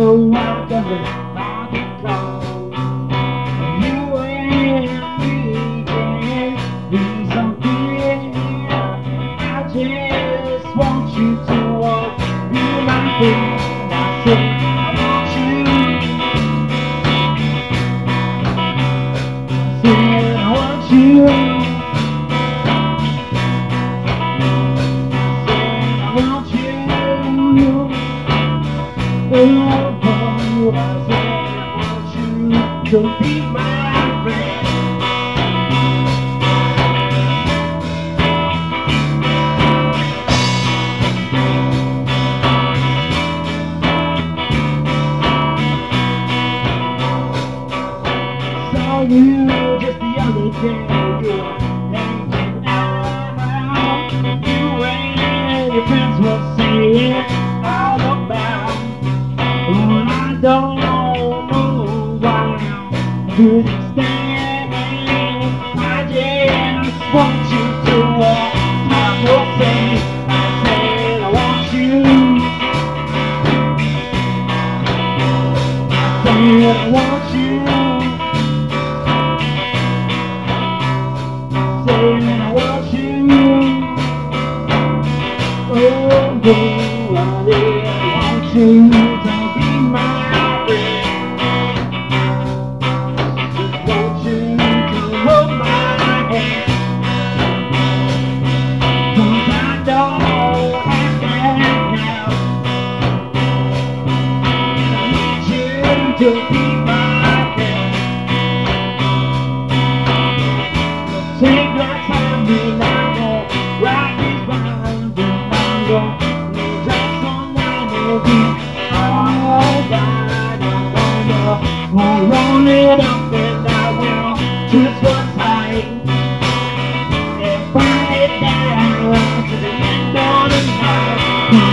I got it friends were saying all about. Well, I don't know why I couldn't stand. Oh, I want you to be my friend. Want you to hold my now. I need you to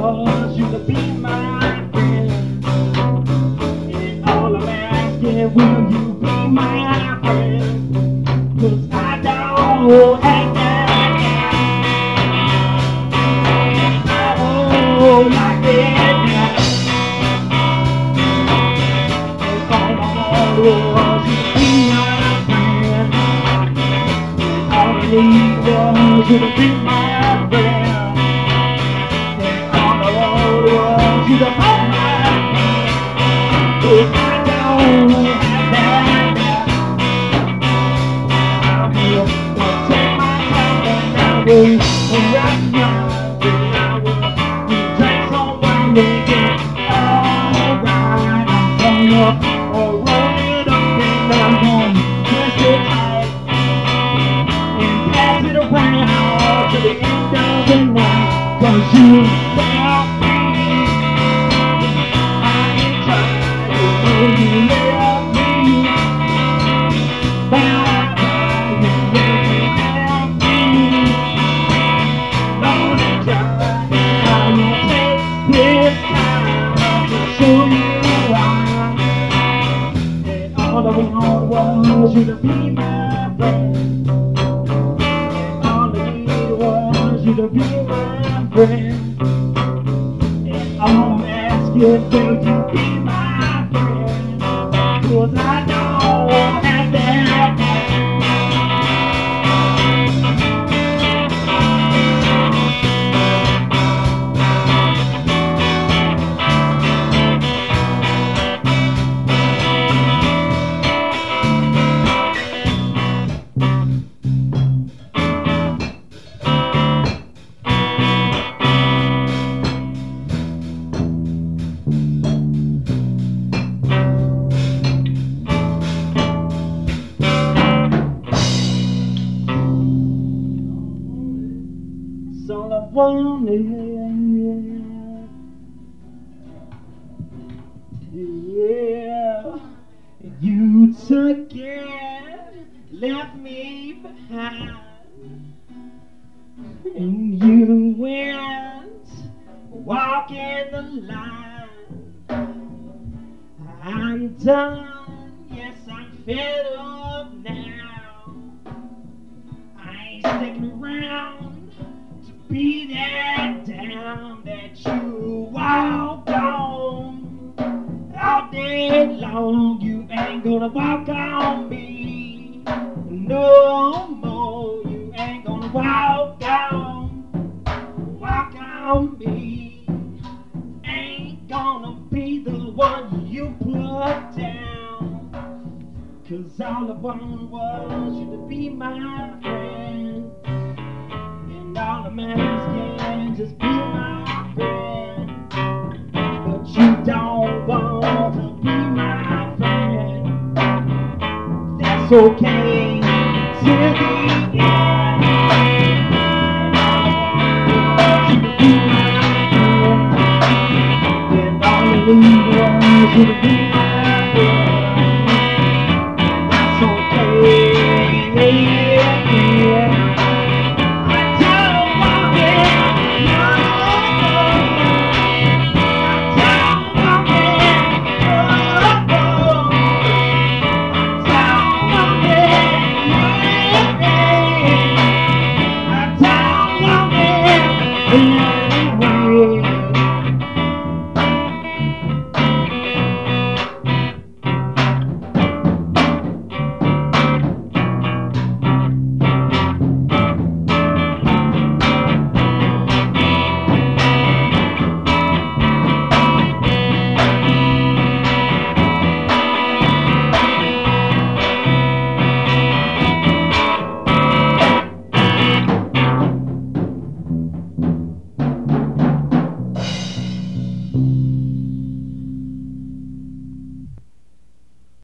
Was you to be my friend. And all I'm asking, will you be my friend? Cause I don't act that I don't like that And all I want you to be my friend And all I need was you to be my friend I will rock you and I will drink some wine and alright. I'm gonna roll it up and I'm gonna tight and pass it around to the end of the night. you to be my friend. And I'm asking, will you be All I wanted. Yeah. You took it, left me behind. And you went walking the line. I'm done, yes, I'm fed up. Be that down that you walked on. All day long, you ain't gonna walk on me no more. You ain't gonna walk down, walk on me. Ain't gonna be the one you put down. Cause all I wanted was you to be my friend. Just be my friend. But you don't want to be my friend. That's okay till the end. Was you